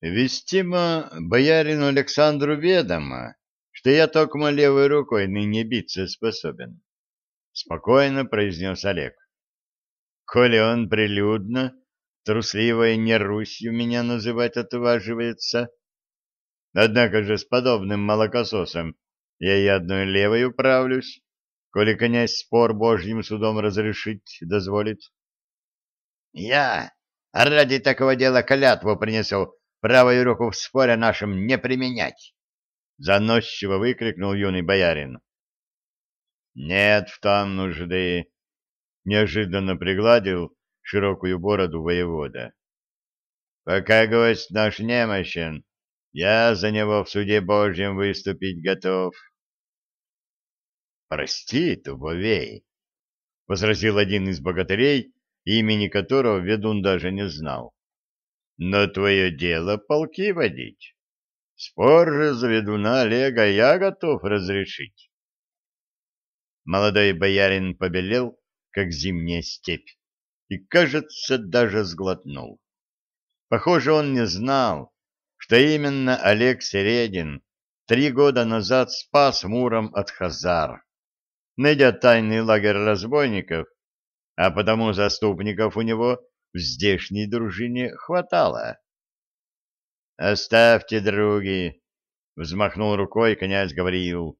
Вестимо боярину Александру ведомо, что я только левой рукой ныне биться способен, — спокойно произнес Олег. Коли он прилюдно, не Русью меня называть отваживается, однако же с подобным молокососом я и одной левой управлюсь, коли князь спор божьим судом разрешить дозволит. — Я ради такого дела клятву принесу правую руку в споре нашем не применять! — заносчиво выкрикнул юный боярин. — Нет в том нужды! — неожиданно пригладил широкую бороду воевода. — Пока гость наш немощен, я за него в суде Божьем выступить готов. — Прости, Тубовей, — возразил один из богатырей, имени которого ведун даже не знал. Но твое дело полки водить. Спор же за ведуна Олега я готов разрешить. Молодой боярин побелел, как зимняя степь, и, кажется, даже сглотнул. Похоже, он не знал, что именно Олег Середин три года назад спас Муром от Хазар, найдя тайный лагерь разбойников, а потому заступников у него в здешней дружине хватало. «Оставьте, други!» — взмахнул рукой князь Гавриил.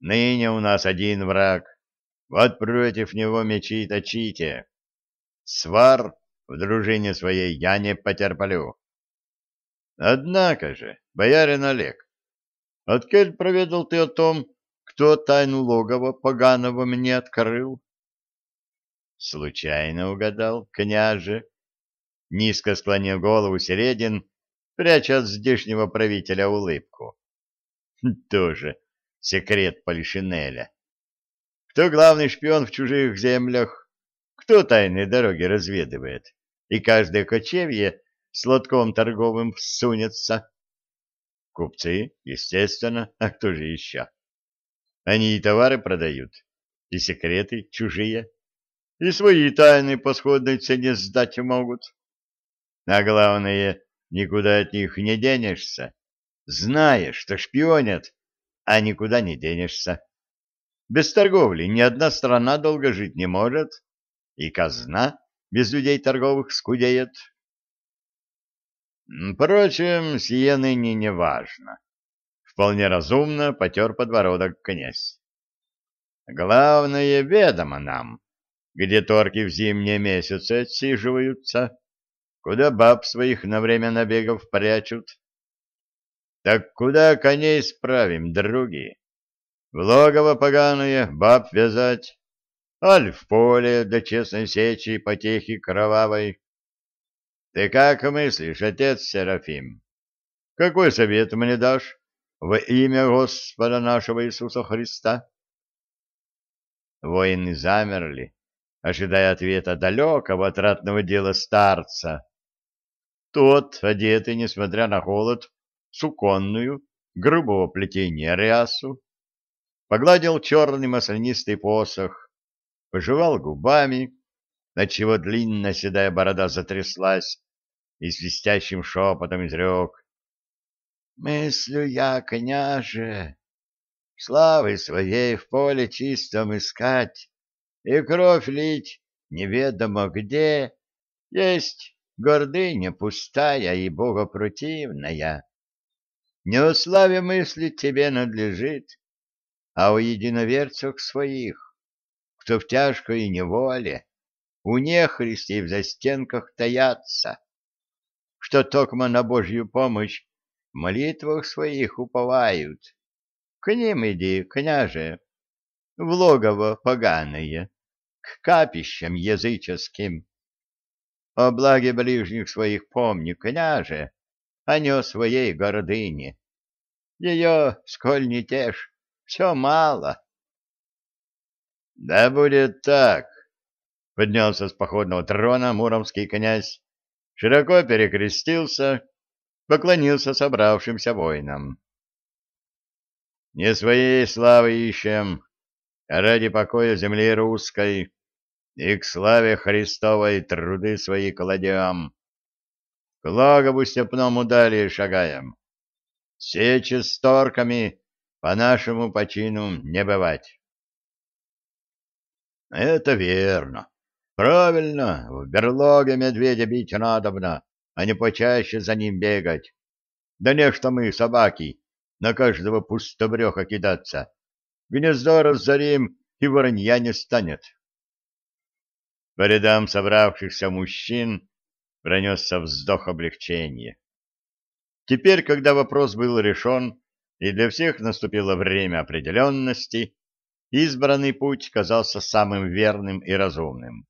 «Ныне у нас один враг. Вот против него мечи точите. Свар в дружине своей я не потерплю». «Однако же, боярин Олег, откель проведал ты о том, кто тайну логова поганого мне открыл?» Случайно угадал, княже. Низко склонил голову Середин, пряча от здешнего правителя улыбку. Тоже секрет Полишинеля. Кто главный шпион в чужих землях? Кто тайные дороги разведывает? И каждое кочевье с лотком торговым всунется? Купцы, естественно, а кто же еще? Они и товары продают, и секреты чужие и свои тайны по сходной цене сдать могут. А главное, никуда от них не денешься. Знаешь, что шпионят, а никуда не денешься. Без торговли ни одна страна долго жить не может, и казна без людей торговых скудеет. Впрочем, сие ныне не важно. Вполне разумно потер подбородок князь. Главное, ведомо нам, где торки в зимние месяцы отсиживаются, куда баб своих на время набегов прячут. Так куда коней справим, други? В логово поганое баб вязать, аль в поле до честной сечи потехи кровавой? Ты как мыслишь, отец Серафим? Какой совет мне дашь во имя Господа нашего Иисуса Христа? Воины замерли, ожидая ответа далекого от ратного дела старца. Тот, одетый, несмотря на холод, суконную, грубого плетения рясу, погладил черный маслянистый посох, пожевал губами, отчего длинная седая борода затряслась, и свистящим шепотом изрек. «Мыслю я, княже, славы своей в поле чистом искать, и кровь лить неведомо где, есть гордыня пустая и богопротивная. Не о славе мыслить тебе надлежит, а о единоверцах своих, кто в тяжкой неволе, у нехристей в застенках таятся, что токмо на Божью помощь в молитвах своих уповают. К ним иди, княже, в логово поганое, к капищам языческим. О благе ближних своих помни, княже, а не о своей гордыне. Ее, сколь не тешь, все мало. — Да будет так, — поднялся с походного трона муромский князь, широко перекрестился, поклонился собравшимся воинам. — Не своей славы ищем, а ради покоя земли русской и к славе Христовой труды свои кладем. к логову степному далее шагаем. Сечи с торками по нашему почину не бывать. Это верно. Правильно, в берлоге медведя бить надобно, а не почаще за ним бегать. Да не что мы, собаки, на каждого пустобреха кидаться. Гнездо разорим, и воронья не станет. По рядам собравшихся мужчин пронесся вздох облегчения. Теперь, когда вопрос был решен, и для всех наступило время определенности, избранный путь казался самым верным и разумным.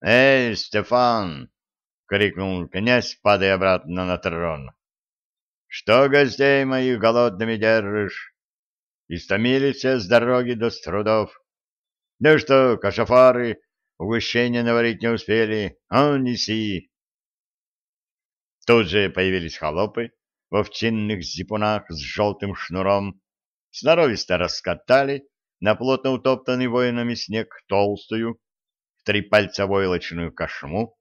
«Эй, Стефан!» — крикнул князь, падая обратно на трон. «Что гостей моих голодными держишь? Истомились с дороги до струдов. Да что, кашафары, угощения наварить не успели? А, неси!» Тут же появились холопы в овчинных зипунах с желтым шнуром, сноровисто раскатали на плотно утоптанный воинами снег толстую, в три пальца войлочную кошму,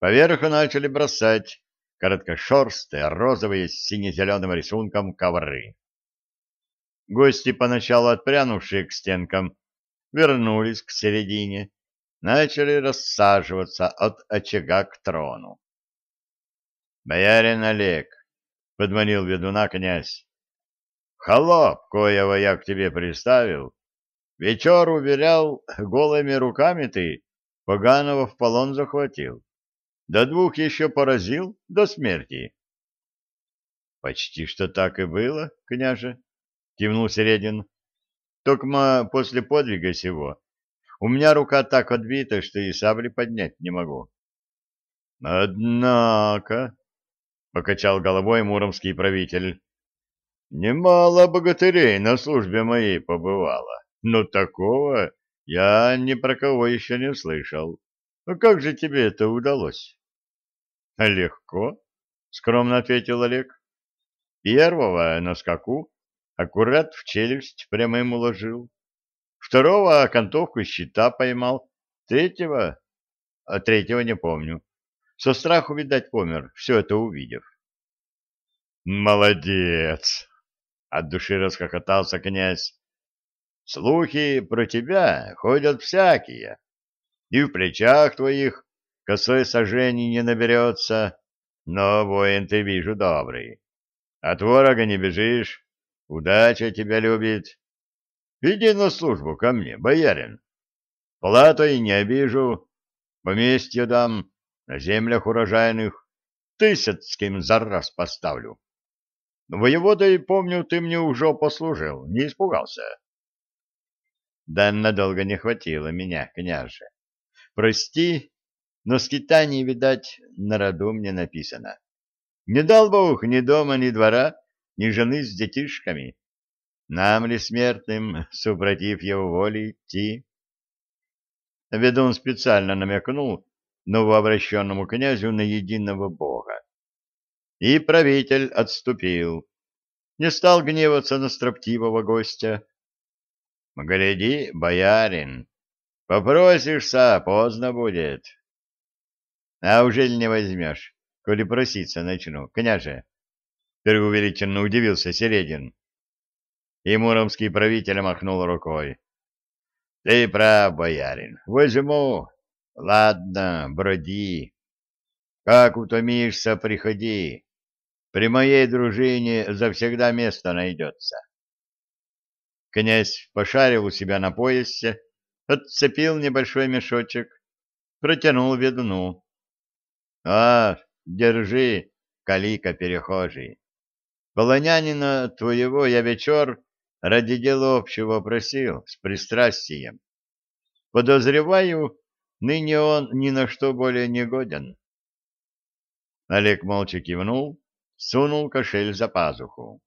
поверху начали бросать короткошерстые, розовые с сине-зеленым рисунком ковры. Гости, поначалу отпрянувшие к стенкам, вернулись к середине, начали рассаживаться от очага к трону. «Боярин Олег», — подманил ведуна князь, — «холоп, коего я к тебе приставил, вечер уверял, голыми руками ты поганого в полон захватил, до двух еще поразил до смерти». «Почти что так и было, княже», — кивнул Середин. «Токма после подвига сего у меня рука так отбита, что и сабли поднять не могу». «Однако», — покачал головой муромский правитель. «Немало богатырей на службе моей побывало, но такого я ни про кого еще не слышал. Ну как же тебе это удалось?» «Легко», — скромно ответил Олег. «Первого на скаку аккурат в челюсть прямым уложил, второго окантовку щита поймал, третьего... А третьего не помню. Со страху, видать, помер, все это увидев. «Молодец!» — от души расхохотался князь. «Слухи про тебя ходят всякие, и в плечах твоих косой сожжений не наберется, но воин ты, вижу, добрый. От ворога не бежишь, удача тебя любит. Иди на службу ко мне, боярин. Платой не обижу, поместье дам, на землях урожайных тысяцким за раз поставлю. Воеводой, помню, ты мне уже послужил, не испугался? Да надолго не хватило меня, княже. Прости, но скитаний, видать, на роду мне написано. Не дал Бог ни дома, ни двора, ни жены с детишками. Нам ли смертным, супротив его воли, идти? Ведун специально намекнул, новообращенному князю на единого бога. И правитель отступил, не стал гневаться на строптивого гостя. — Гляди, боярин, попросишься, поздно будет. — А уже ли не возьмешь, коли проситься начну, княже? — преувеличенно удивился Середин. И муромский правитель махнул рукой. — Ты прав, боярин, возьму, Ладно, броди. Как утомишься, приходи. При моей дружине завсегда место найдется. Князь пошарил у себя на поясе, отцепил небольшой мешочек, протянул ведуну. — А, держи, калика перехожий. Полонянина твоего я вечер ради дела общего просил с пристрастием. Подозреваю, Ныне он ни на что более не годен. Олег молча кивнул, сунул кошель за пазуху.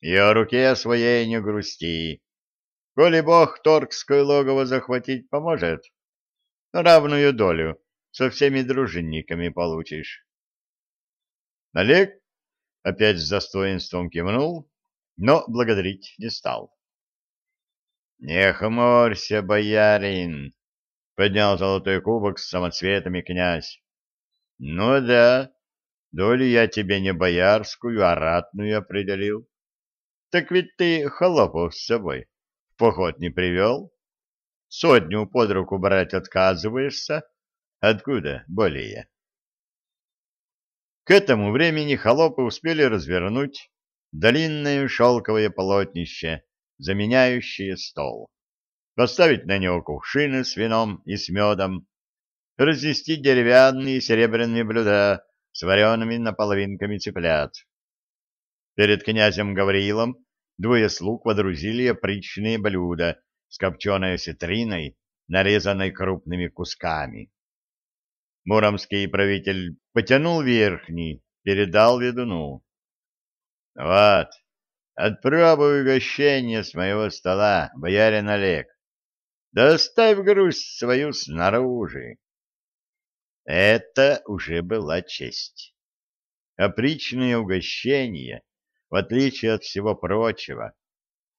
И о руке своей не грусти. Коли бог торгское логово захватить поможет, равную долю со всеми дружинниками получишь. Олег опять с достоинством кивнул, но благодарить не стал. — Не хмурься, боярин, — поднял золотой кубок с самоцветами князь. Ну да, долю я тебе не боярскую, а ратную определил. Так ведь ты холопов с собой в поход не привел? Сотню под руку брать отказываешься? Откуда более? К этому времени холопы успели развернуть длинное шелковое полотнище, заменяющее стол, поставить на него кувшины с вином и с медом, разнести деревянные и серебряные блюда с вареными наполовинками цыплят. Перед князем Гавриилом двое слуг водрузили опричные блюда с копченой осетриной, нарезанной крупными кусками. Муромский правитель потянул верхний, передал ведуну. — Вот, отпробуй угощение с моего стола, боярин Олег. Доставь грусть свою снаружи. Это уже была честь. Опричные угощения, в отличие от всего прочего,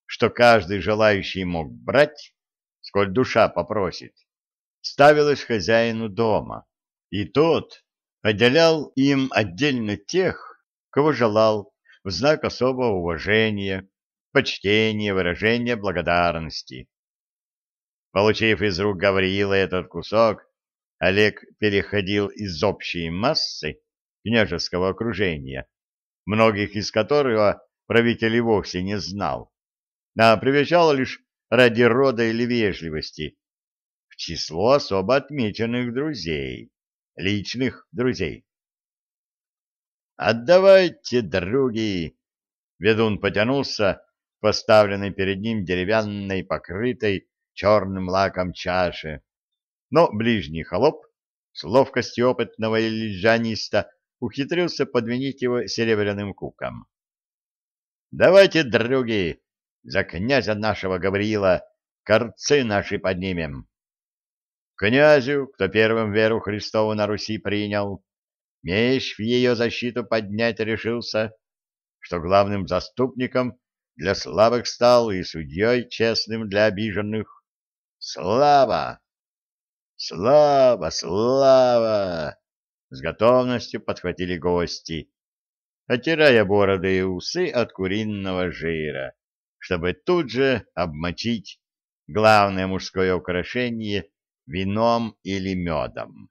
что каждый желающий мог брать, сколь душа попросит, ставилось хозяину дома и тот отделял им отдельно тех, кого желал, в знак особого уважения, почтения, выражения благодарности. Получив из рук Гавриила этот кусок, Олег переходил из общей массы княжеского окружения, многих из которого правитель и вовсе не знал, а привечал лишь ради рода или вежливости, в число особо отмеченных друзей личных друзей. «Отдавайте, други!» Ведун потянулся к поставленной перед ним деревянной, покрытой черным лаком чаше. Но ближний холоп с ловкостью опытного ильжаниста ухитрился подменить его серебряным куком. «Давайте, други, за князя нашего Гавриила корцы наши поднимем!» Князю, кто первым веру Христову на Руси принял, меч в ее защиту поднять решился, что главным заступником для слабых стал и судьей честным для обиженных. Слава! Слава! Слава! С готовностью подхватили гости, отирая бороды и усы от куриного жира, чтобы тут же обмочить главное мужское украшение — вином или медом.